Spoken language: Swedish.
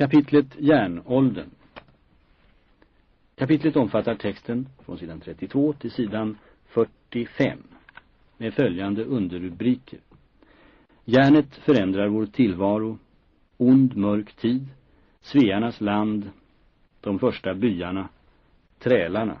Kapitlet Järnåldern. Kapitlet omfattar texten från sidan 32 till sidan 45 med följande underrubriker. Järnet förändrar vår tillvaro, ond mörk tid, Svearnas land, de första byarna, trälarna.